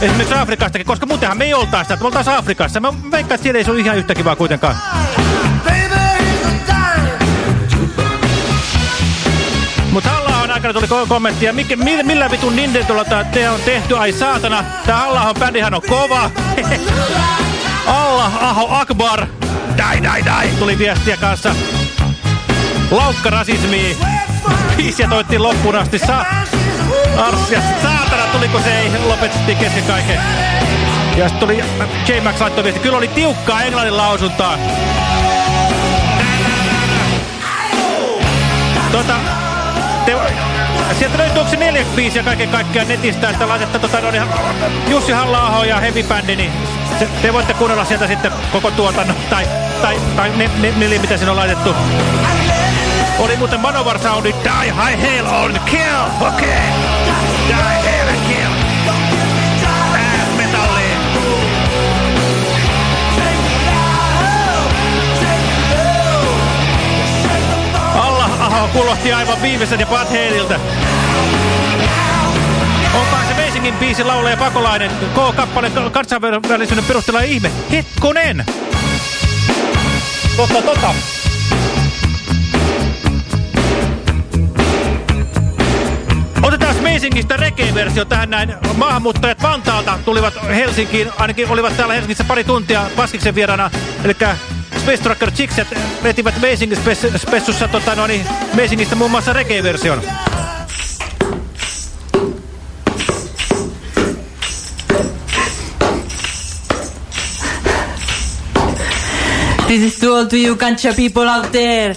Esimerkiksi Afrikastakin, koska muutenhan me ei oltaisi sitä, että me oltaisiin Afrikassa. Mä veikkaan, että siellä ei se ole ihan yhtä kivaa kuitenkaan. Mutta aikana tuli ko kommenttia, Mikä, millä, millä vitun Nintendolla te on tehty? Ai saatana, tää halla bändihän on kova. Allah, aho, akbar. Dai, dai, dai, tuli viestiä kanssa. Laukka rasismi. Biisiä toittiin loppuun asti. Sa Arsia, saatana, tuliko se ei, lopetettiin kesken kaiken. Ja sitten tuli J-Max laittoi viesti, kyllä oli tiukkaa englannin lausuntaa. Tota, te, sieltä löytyy, onko se neljä biisiä kaiken kaikkiaan netistä, että laitetta tota, no, niin, Jussi halla ja Heavy Bandi, niin se, te voitte kuunnella sieltä sitten koko tuotannon, tai, tai, tai ne, ne, ne, mitä siinä on laitettu. Oli muuten Manowar Soundi, Die High Hail on Kill, okei. Okay. Kuulosti aivan viimeisen ja Bad Halilta. Onkohan se Meisingin biisi laulaja pakolainen? K-kappale kansainvälisyyden perusteella ihme. Hetkonen! Tota, tota. Otetaan Meisingistä reggae-versio tähän näin. Maahanmuuttajat Vantaalta tulivat Helsinkiin, ainakin olivat täällä Helsingissä pari tuntia Paskiksen vierana. Eli Space Tracker Chickset vetivät Meisingin spessussa tota, no niin, Meisingistä muun muassa reggae-version.
This is to all to you Kancha people out there.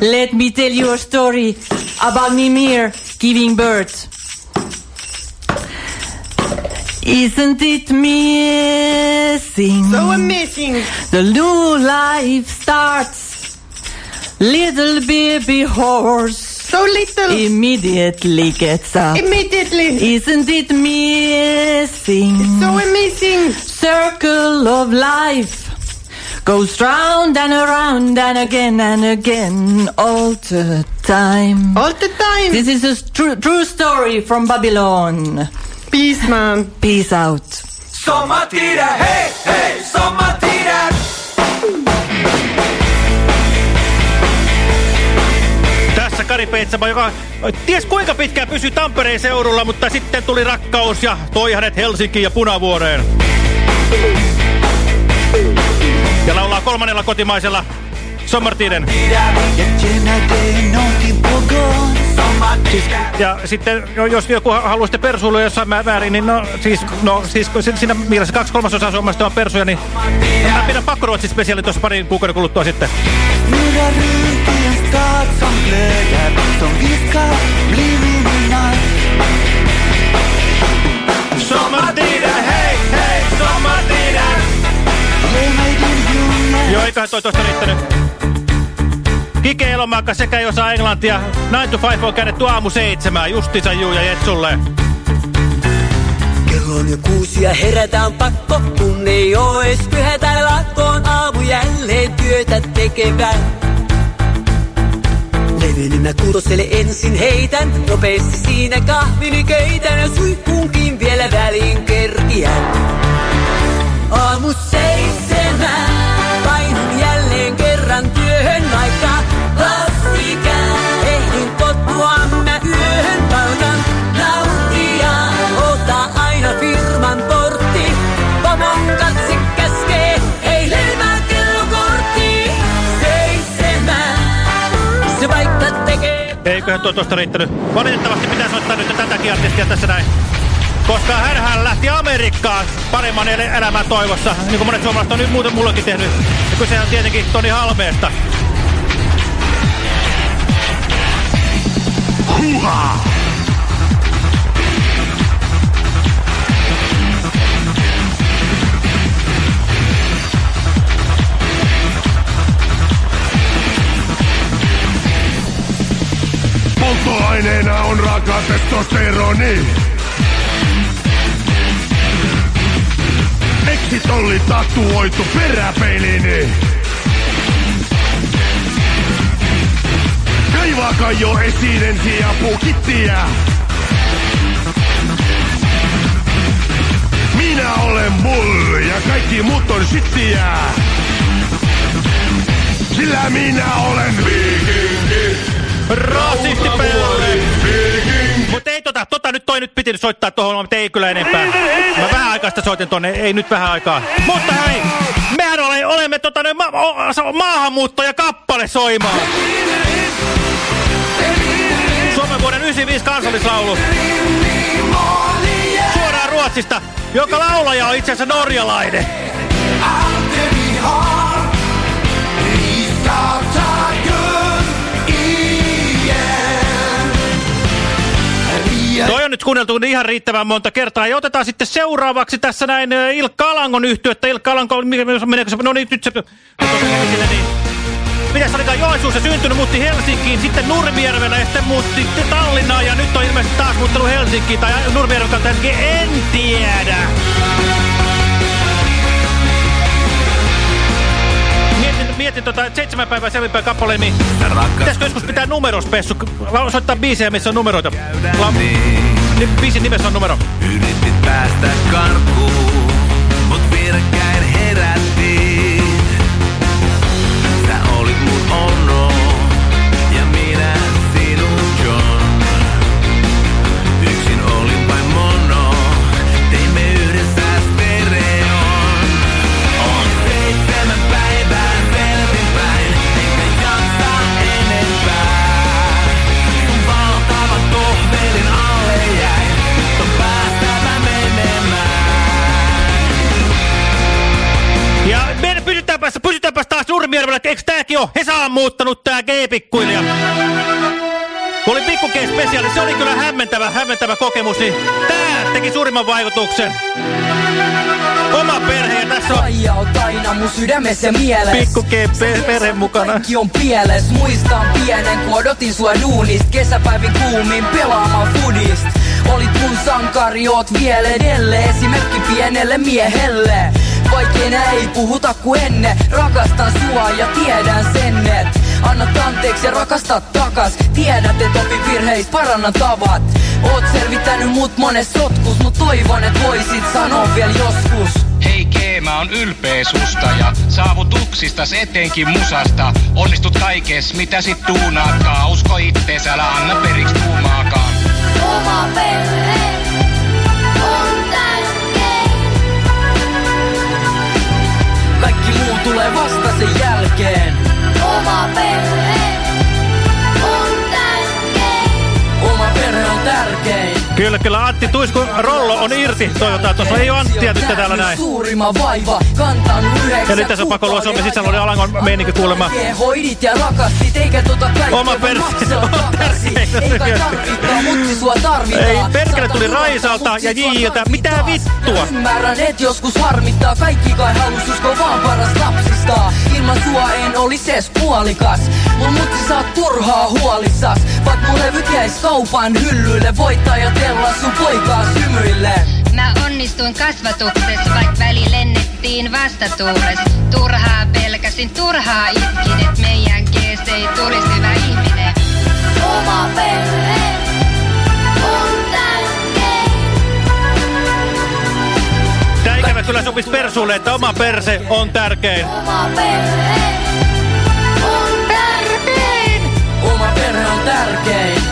Let me tell you a story about Mimir giving birth. Isn't it amazing?
So amazing.
The new life starts. Little baby horse.
So little.
Immediately gets up.
Immediately.
Isn't it amazing?
It's so amazing.
Circle of life goes round and around and again and again all the time.
All the time.
This is a true, true story from Babylon.
Peace, man.
Peace out.
Sommartider, hej, hej, sommartider!
Tässä Kari Peitsamo, joka ties kuinka pitkään pysyi Tampereen seudulla, mutta sitten tuli rakkaus ja toi hänet Helsinkiin ja Punavuoreen. Ja laulaa kolmannella kotimaisella Sommartiden. Siis, ja sitten, jos joku haluaa sitten persuilla jossain määrin, niin no siis, no, siis siinä mielessä kaksi kolmasosaa suomalaisista on persuja, niin mä pidän pakkoruotsin spesiaali tuossa parin kuukauden kuluttua sitten. Sommartiden, hei, hei, sommartiden! Joo, eiköhän toi tosta riittänyt. Kike Elomaakka sekä ei osaa englantia. 9 to 5 on käännetty aamu seitsemään. Justiinsa Juu ja Jetsulle.
Kello on jo kuusi ja herätään pakko, kun ei oo ees pyhä tai lakkoon aamu jälleen työtä tekevä. Levyn mä kuutoselle ensin heitän, nopeasti siinä kahvini keitän ja suihkuunkin vielä väliin kerkiän. Aamu seitsemän, painun jälleen kerran työhön vaikka
nyt tuosta riittänyt. Valitettavasti pitää soittaa nyt tätäkin artistia tässä näin. Koska hänhän lähti Amerikkaan paremman el elämän toivossa, niin kuin monet suomalaiset on nyt muuten mullakin tehnyt. Ja kyse on tietenkin Toni Halmeesta.
Huha! Polttoaineena on raaka testosteroni. Exit oli tatuoitu peräpeilini. Kaivaa Kaijo esiin ensi apukittiä. Minä olen bull ja kaikki muut on shittiä. Sillä minä olen viikinki.
Rasisti Pelle! Mutta ei tota, tota nyt toi nyt piti soittaa tuohon, mutta ei kyllä enempää. Mä vähän aikaa sitä soitin tonne, ei nyt vähän aikaa. Mutta hei, mehän ole, olemme tota, ma o, maahanmuuttoja kappale soimaan. Suomen vuoden 95 kansallislaulu. Suoraan Ruotsista, joka laulaja on itse asiassa norjalainen. Toi on nyt kuunneltu ihan riittävän monta kertaa. Ja otetaan sitten seuraavaksi tässä näin Ilkka Alangon yhtyettä. Ilkka Alanko, meneekö se? No niin, nyt se... Nyt se niin. Mitäs olikaan Joensuussa syntynyt, muutti Helsinkiin, sitten Nurmijärvellä ja sitten muutti Tallinnaan ja nyt on ilmeisesti taas muuttanut Helsinkiin tai Helsinkiin, en tiedä. Mietin, tota seitsemän päivää selvempää kappaleen, niin pitäisikö joskus pitää numerospessu, soittaa biisejä, missä on numeroita. La niin, biisin nimessä on numero.
Yritit päästä karkuun, mut virkkäin
pysytäänpäs, pysytäänpäs taas Nurmijärvellä, että eikö tääkin ole? Hesa on muuttanut tää G-pikkuilija. Kun oli spesiaali, se oli kyllä hämmentävä, hämmentävä kokemus, niin tää teki suurimman vaikutuksen. Oma perhe ja tässä on...
Faija oot aina mun sydämessä ja mielessä.
Pikku G perhe mukana.
Kaikki on pieles, muistan pienen kun odotin sua duunist Kesäpäivin kuumin pelaamaan foodist Olit mun sankari, oot vielä edelleen Esimerkki pienelle miehelle Vaikeina ei puhuta kuin ennen Rakastan sua ja tiedän sen, et Annat anteeksi ja rakasta takas Tiedät, et opi virheistä, parannan tavat Oot selvittänyt mut mones sotkus Mut toivon, et voisit sanoa vielä joskus
Hei G, mä oon ylpeä susta ja saavutuksistas etenkin musasta. Onnistut kaikes, mitä sit tuunaakaan. Usko ittees, älä anna periksi tuumaakaan.
Oma perhe
tulee vasta sen jälkeen.
Oma perhe
Kyllä, kyllä Antti Tuisku Rollo on irti. Toivotaan, tuossa ei ole Anttia nyt täällä näin.
Suurimman vaiva,
nyt tässä on pakko luoda Suomen sisällä oli Alangon meininki kuulemma.
Hoidit ja rakastit, eikä tota
Oma
maksaa
on
takaisin. Ei
perkele tuli Raisalta ja
sua
Jiltä. Mitä vittua?
Ymmärrän, et joskus harmittaa Kaikki kai halus usko vaan paras lapsista Ilman sua en olis ees puolikas Mun mutsi oot turhaa huolissas Vaik mun levyt jäis kaupan hyllyille Voit ajatella sun poikaa hymyille
Mä onnistuin kasvatuksessa, vaikka väli lennettiin vastatuules. Turhaa pelkäsin, turhaa itkin, et meidän kees ei tulisi hyvä ihminen.
Oma perhe on tärkein.
Tää ikävä kyllä sopisi persuille, että oma perse on tärkein.
Oma perhe on tärkein.
Oma perhe on tärkein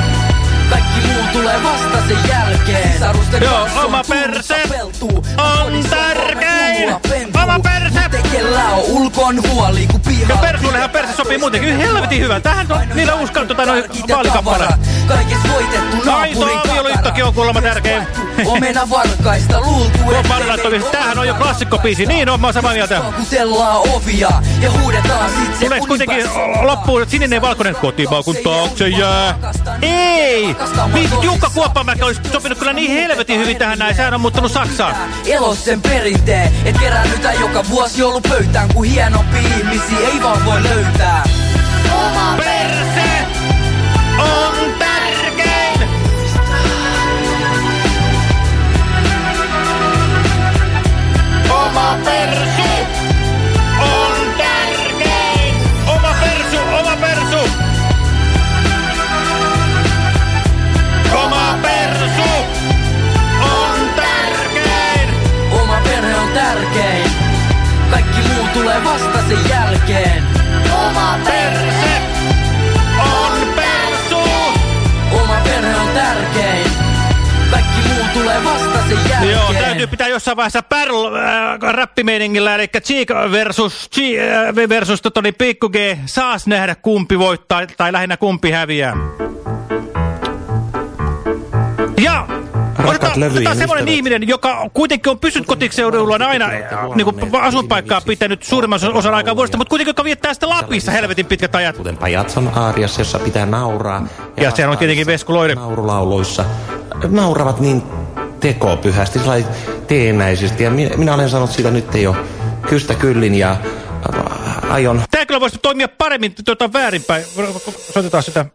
Kaikki muu tulee vasta sen jälkeen. Sisarusten
Joo,
kanssa
oma perse
tapeltuu.
on tärkein. Oma perse.
Tekellä on ulkon huoli, kun
Ja
pihalla
persuullehan perse sopii muutenkin helvetin hyvä. Tähän on niillä uusi tota noin vaalikappale.
Kaikes voitettu naapurin
avioliittokin on kuulemma tärkein.
Omena varkaista luultu
Tuo tovi, tämähän on jo klassikkobiisi. Niin on, mä oon samaa mieltä.
Kutellaan ovia ja huudetaan sit se
Tuleeko kuitenkin loppuun että sininen ja valkoinen kotimaa kun taakse jää? Ei! Jukka Kuoppamäki olisi sopinut kyllä niin helvetin hyvin tähän näin. Sehän on muuttunut Saksaan.
Elos sen perinteen, et keräännytään joka vuosi joulupöytään, kun hienompi ihmisiä ei vaan voi löytää.
Oma perse on tärkein! Oma persu
tulee vasta sen jälkeen.
Oma perse on persu!
Oma perhe on tärkein, kaikki muu tulee vasta sen jälkeen.
Joo, täytyy pitää jossain vaiheessa Pearl äh, räppimeiningillä, eli Cheek versus, äh, versus totoni, Pikku G. Saas nähdä kumpi voittaa, tai lähinnä kumpi häviää. Ja otetaan,
levyjen
otetaan semmoinen
ystävät.
ihminen, joka kuitenkin on pysynyt kotiseudullaan aina niin kuin asuinpaikkaa pitänyt suurimman osan aikaa vuodesta, mutta kuitenkin joka viettää sitä Lapissa helvetin pitkät ajat.
Kuten Pajatson aariassa, jossa pitää nauraa.
Ja sehän on tietenkin Vesku Loiri.
Naurulauluissa. Nauravat niin tekopyhästi, sellainen teennäisesti. Ja minä, minä olen sanonut siitä nyt jo kystä kyllin ja äh, aion...
Tämä kyllä voisi toimia paremmin tuota väärinpäin. Soitetaan sitä.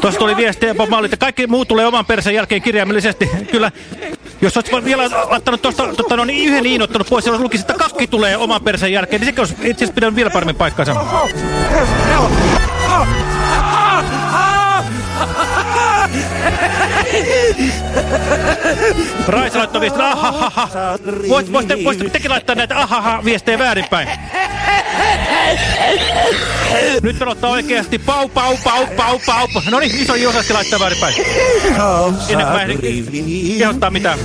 Tuossa tuli viestiä Bob Marley, että kaikki muut tulee oman perseen jälkeen kirjaimellisesti. Kyllä, jos olisit vielä laittanut tuosta tota, no, niin yhden niin ottanut pois, jos lukisi, että kakki tulee oman perseen jälkeen, niin sekin olisi itse asiassa pitänyt vielä paremmin paikkansa. Raisa laittoi viestin, ahahaha. Voit, voisitte, voisitte tekin laittaa näitä ahaha viestejä väärinpäin. Nyt pelottaa oikeasti pau, pau, pau, pau, pau. No niin, iso osasti laittaa väärinpäin. Ennen kuin mä ehdin kehottaa mitään.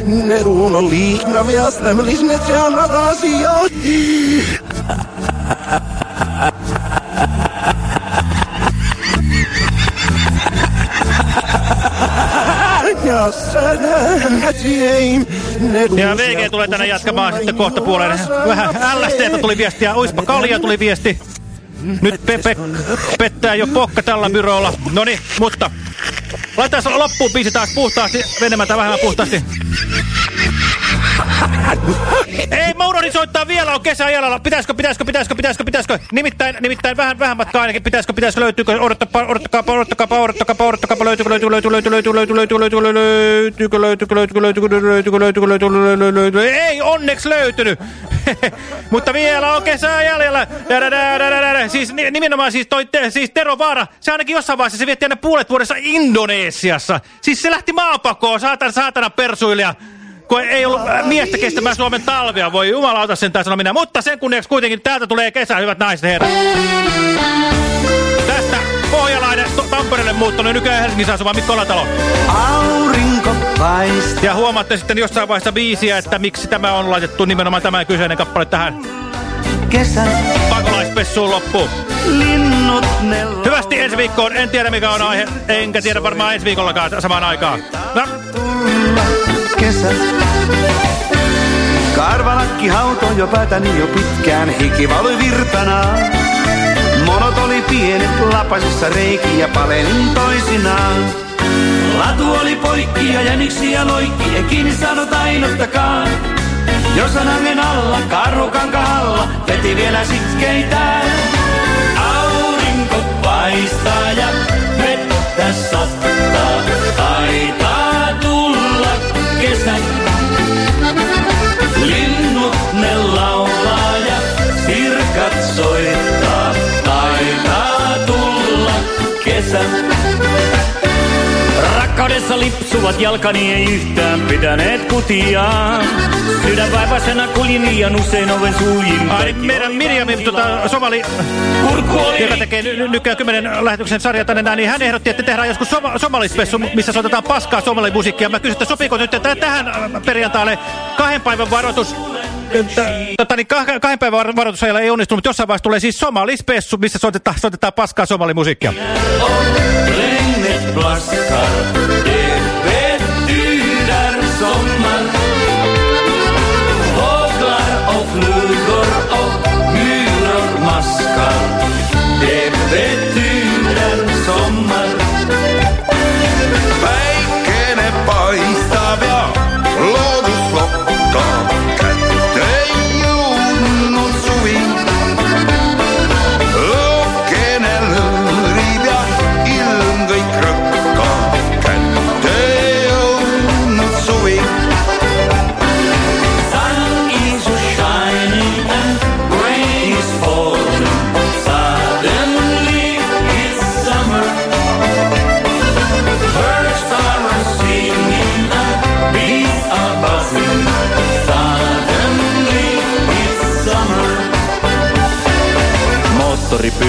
Ja
VG tulee tänne jatkamaan sitten kohta puoleen. Vähän LSTtä tuli viestiä, oispa Kalja tuli viesti. Nyt Pepe pettää jo pokka tällä byrolla. Noni, mutta laitetaan loppuun biisi taas puhtaasti, enemmän tai vähemmän puhtaasti. Ei, mä unohdin soittaa vielä, on kesä jäljellä. Pitäisikö, pitäisikö, pitäisikö, pitäisikö, pitäisikö? Nimittäin, nimittäin vähän, vähän matkaa ainakin. Pitäisikö, pitäisikö, löytyykö? Odottakaa, odottakaa, odottakaa, odottakaa, odottakaa, löytyykö, löytyykö, löytyykö, löytyykö, löytyykö, löytyykö, löytyykö, löytyykö, löytyykö, löytyykö, löytyykö, löytyykö, löytyykö, löytyykö, ei onneksi löytynyt. Mutta vielä on kesää jäljellä. Siis nimenomaan siis toi, siis Tero Vaara, se ainakin jossain vaiheessa se vietti aina puolet vuodessa Indonesiassa. Siis se lähti maapakoon, saatana, saatana persuilija kun ei ollut miestä kestämään Suomen talvea, voi jumalauta sen taas minä. Mutta sen kunniaksi kuitenkin täältä tulee kesä, hyvät naiset herrat. Tästä pohjalainen Tampereelle muuttunut nykyään Helsingissä asuva Mikko Olatalo.
Aurinko paistaa.
Ja huomaatte sitten jossain vaiheessa biisiä, että miksi tämä on laitettu nimenomaan tämä kyseinen kappale tähän
Kesän
pakolaispessuun loppuun.
linnut ne
Hyvästi ensi viikkoon. En tiedä mikä on aihe, enkä tiedä varmaan ensi viikollakaan samaan aikaan. No.
Kesä. Karvalakki hautoi jo päätäni jo pitkään, hiki valui virtanaan. Monot oli pienet lapasissa reikiä palenin toisinaan. Latu oli poikki ja jäniksiä loikki, ei kiinni saanut ainottakaan. Jos hangen alla, karhukankahalla, veti vielä sitkeitään. Aurinko paistaa ja vettä sattaa, taitaa sirkat soittaa, taitaa tulla kesä.
Kodessa lipsuvat jalkani ei yhtään pitäneet kutiaan. Sydänvaivaisena kuljin liian usein oven suljin.
Ai, meidän Mirjami, tota, somali, joka tekee ny nykyään kymmenen lähetyksen sarja tänne näin, niin hän ehdotti, että tehdään joskus soma somalispessu, missä soitetaan paskaa somalimusiikkia. Mä kysyin, että sopiiko nyt että tähän perjantaalle kahden päivän varoitus Tota, niin kah kahden päivän varoitusajalla ei onnistunut, mutta jossain vaiheessa tulee siis somalispessu, missä soitetaan, soitetaan paskaa somalimusiikkia.
Flugor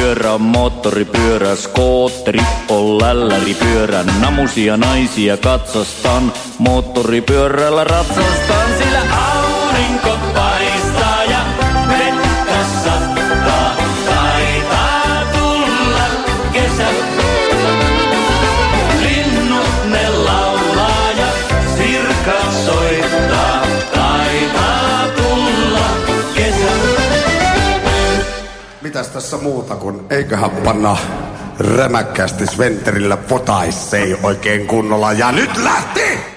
Moottoripyörä on moottoripyörä, skootteri on lälläripyörä. Namusia naisia katsostan, moottoripyörällä ratsastan, sillä aurinko
tässä muuta kuin eiköhän panna rämäkkästi Sventerillä potaissei oikein kunnolla. Ja nyt lähti!